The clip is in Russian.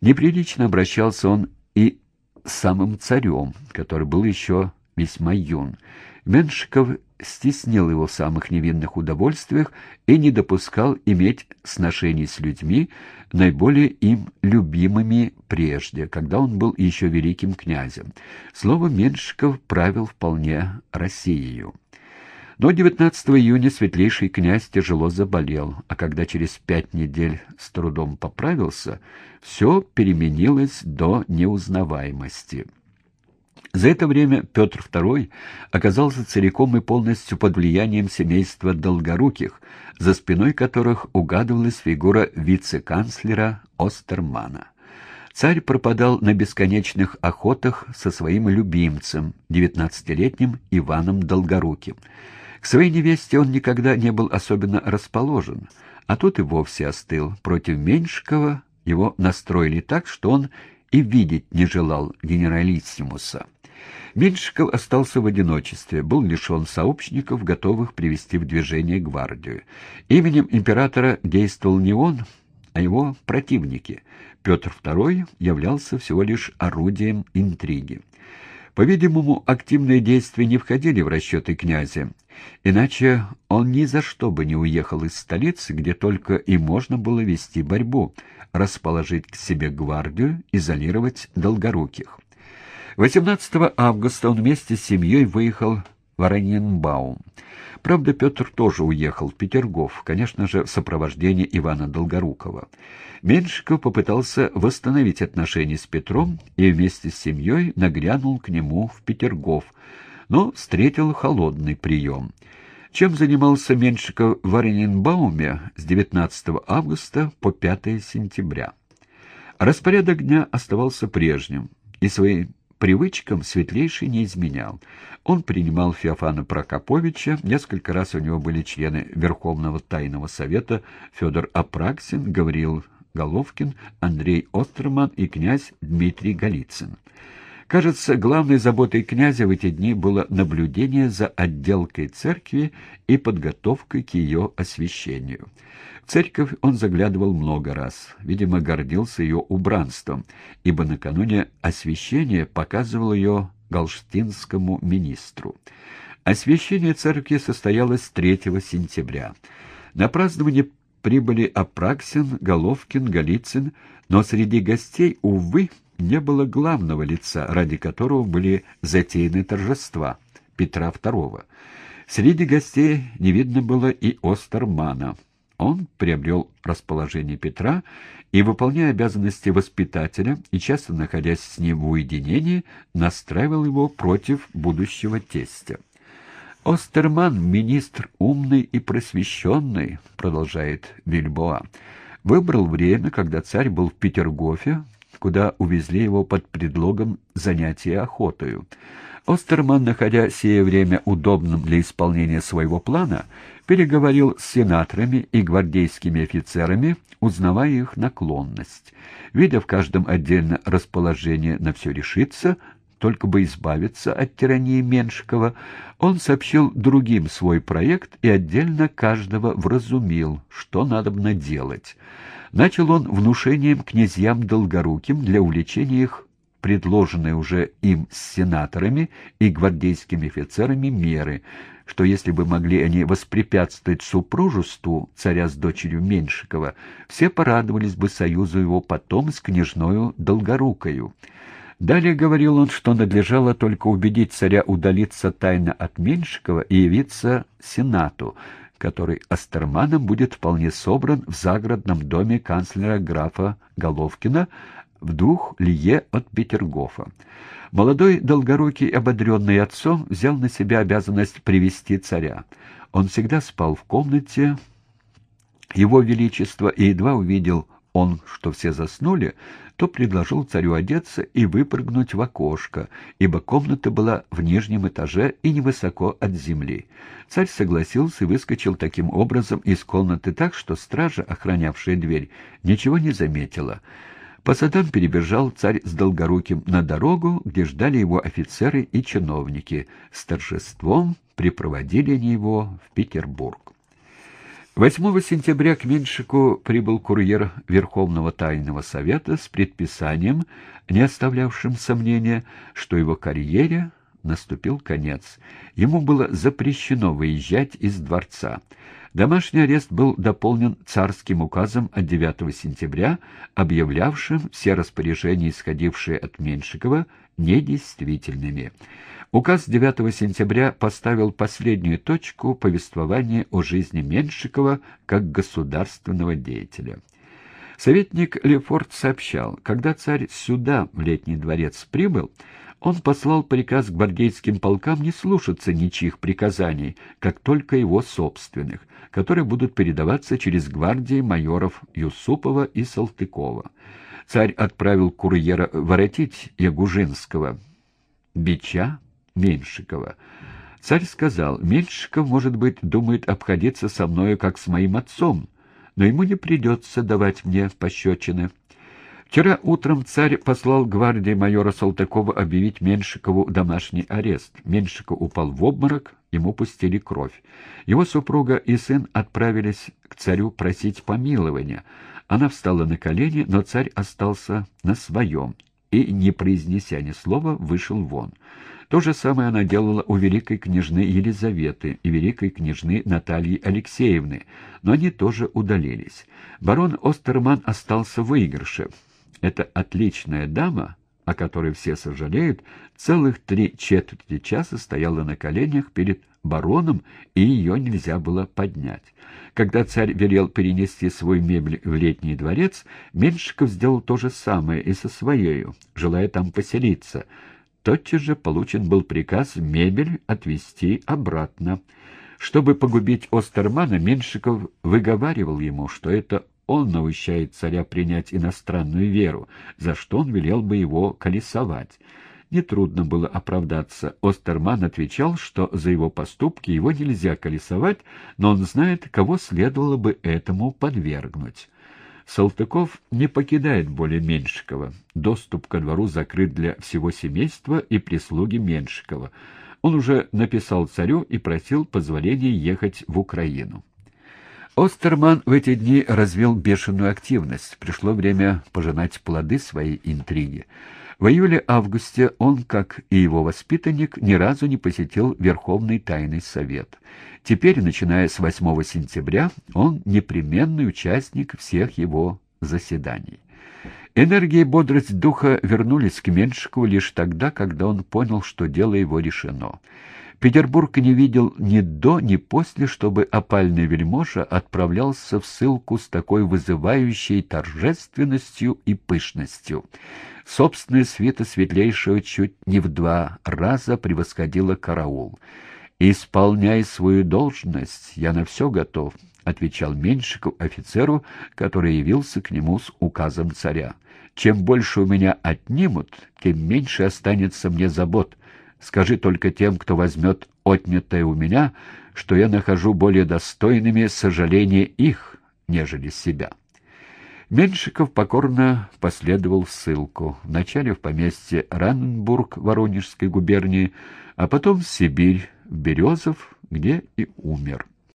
Неприлично обращался он и с самым царем, который был еще весьма юн. Меншиков стеснил его в самых невинных удовольствиях и не допускал иметь сношений с людьми, наиболее им любимыми прежде, когда он был еще великим князем. Слово Меншиков правил вполне Россией. Но 19 июня светлейший князь тяжело заболел, а когда через пять недель с трудом поправился, все переменилось до неузнаваемости. За это время Петр II оказался целиком и полностью под влиянием семейства Долгоруких, за спиной которых угадывалась фигура вице-канцлера Остермана. Царь пропадал на бесконечных охотах со своим любимцем, девятнадцатилетним Иваном Долгоруким. К своей невесте он никогда не был особенно расположен, а тут и вовсе остыл. Против Меньшикова его настроили так, что он и видеть не желал генералиссимуса. Меньшиков остался в одиночестве, был лишен сообщников, готовых привести в движение гвардию. Именем императора действовал не он, а его противники. Петр II являлся всего лишь орудием интриги. По-видимому, активные действия не входили в расчеты князя, иначе он ни за что бы не уехал из столицы, где только и можно было вести борьбу, расположить к себе гвардию, изолировать долгоруких. 18 августа он вместе с семьей выехал в Ораненбаум. Правда, Петр тоже уехал в Петергоф, конечно же, в сопровождении Ивана Долгорукова. Меньшиков попытался восстановить отношения с Петром и вместе с семьей нагрянул к нему в Петергоф, но встретил холодный прием. Чем занимался Меньшиков в Орененбауме с 19 августа по 5 сентября? Распорядок дня оставался прежним, и своим привычкам светлейший не изменял. Он принимал Феофана Прокоповича, несколько раз у него были члены Верховного Тайного Совета Федор Апраксин, Гавриил Головкин, Андрей Остерман и князь Дмитрий Голицын. Кажется, главной заботой князя в эти дни было наблюдение за отделкой церкви и подготовкой к ее освящению. В церковь он заглядывал много раз, видимо, гордился ее убранством, ибо накануне освящения показывал ее галштинскому министру. Освящение церкви состоялось 3 сентября. На празднование прибыли Апраксин, Головкин, Голицын, но среди гостей, увы, не было главного лица, ради которого были затеяны торжества — Петра II. Среди гостей не видно было и Остермана. Он приобрел расположение Петра и, выполняя обязанности воспитателя и часто находясь с ним в уединении, настраивал его против будущего тестя. «Остерман — министр умный и просвещенный», — продолжает Вильбоа. «Выбрал время, когда царь был в Петергофе, куда увезли его под предлогом занятия охотою. Остерман, находя сие время удобным для исполнения своего плана, переговорил с сенаторами и гвардейскими офицерами, узнавая их наклонность. Видя в каждом отдельно расположение на все решиться, только бы избавиться от тирании Меншикова, он сообщил другим свой проект и отдельно каждого вразумил, что надобно делать. Начал он внушением князьям Долгоруким для увлечения их предложенной уже им с сенаторами и гвардейскими офицерами меры, что если бы могли они воспрепятствовать супружеству царя с дочерью Меньшикова, все порадовались бы союзу его потом с княжною Долгорукою. Далее говорил он, что надлежало только убедить царя удалиться тайно от Меньшикова и явиться Сенату, который Астерманом будет вполне собран в загородном доме канцлера графа Головкина в двух лие от Петергофа. Молодой долгорукий, ободренный отцом, взял на себя обязанность привести царя. Он всегда спал в комнате его величества и едва увидел он, что все заснули, то предложил царю одеться и выпрыгнуть в окошко, ибо комната была в нижнем этаже и невысоко от земли. Царь согласился и выскочил таким образом из комнаты так, что стража, охранявшая дверь, ничего не заметила. По садам перебежал царь с Долгоруким на дорогу, где ждали его офицеры и чиновники. С торжеством припроводили они его в Петербург. 8 сентября к Меньшику прибыл курьер Верховного Тайного Совета с предписанием, не оставлявшим сомнения, что его карьере наступил конец. Ему было запрещено выезжать из дворца. Домашний арест был дополнен царским указом от 9 сентября, объявлявшим все распоряжения, исходившие от Меньшикова, недействительными. Указ 9 сентября поставил последнюю точку повествования о жизни Меньшикова как государственного деятеля. Советник Лефорт сообщал, когда царь сюда, в Летний дворец, прибыл, он послал приказ гвардейским полкам не слушаться ничьих приказаний, как только его собственных, которые будут передаваться через гвардии майоров Юсупова и Салтыкова. Царь отправил курьера воротить Ягужинского, Бича, Меньшикова. Царь сказал, Меньшиков, может быть, думает обходиться со мною, как с моим отцом, но ему не придется давать мне пощечины. Вчера утром царь послал гвардии майора Салтыкова объявить Меншикову домашний арест. Меншиков упал в обморок, ему пустили кровь. Его супруга и сын отправились к царю просить помилования. Она встала на колени, но царь остался на своем и, не произнеся ни слова, вышел вон. То же самое она делала у великой княжны Елизаветы и великой княжны Натальи Алексеевны, но они тоже удалились. Барон Остерман остался в выигрыше. Эта отличная дама, о которой все сожалеют, целых три четверти часа стояла на коленях перед бароном, и ее нельзя было поднять. Когда царь велел перенести свой мебель в летний дворец, Меньшиков сделал то же самое и со своею, желая там поселиться. Тотчас же получен был приказ мебель отвезти обратно. Чтобы погубить Остермана, Меньшиков выговаривал ему, что это он наущает царя принять иностранную веру, за что он велел бы его колесовать. Нетрудно было оправдаться. Остерман отвечал, что за его поступки его нельзя колесовать, но он знает, кого следовало бы этому подвергнуть. Салтыков не покидает более Меньшикова. Доступ ко двору закрыт для всего семейства и прислуги Меньшикова. Он уже написал царю и просил позволения ехать в Украину. Остерман в эти дни развил бешеную активность. Пришло время пожинать плоды своей интриги. В июле-августе он, как и его воспитанник, ни разу не посетил Верховный Тайный Совет. Теперь, начиная с 8 сентября, он непременный участник всех его заседаний. Энергия и бодрость духа вернулись к Меншикову лишь тогда, когда он понял, что дело его решено. Петербург не видел ни до, ни после, чтобы опальный вельможа отправлялся в ссылку с такой вызывающей торжественностью и пышностью. Собственная света светлейшего чуть не в два раза превосходила караул. «Исполняй свою должность, я на все готов», — отвечал Меньшиков офицеру, который явился к нему с указом царя. «Чем больше у меня отнимут, тем меньше останется мне забот». Скажи только тем, кто возьмет отнятое у меня, что я нахожу более достойными сожаления их, нежели себя». Меньшиков покорно последовал в ссылку, вначале в поместье Раненбург Воронежской губернии, а потом в Сибирь, в Березов, где и умер.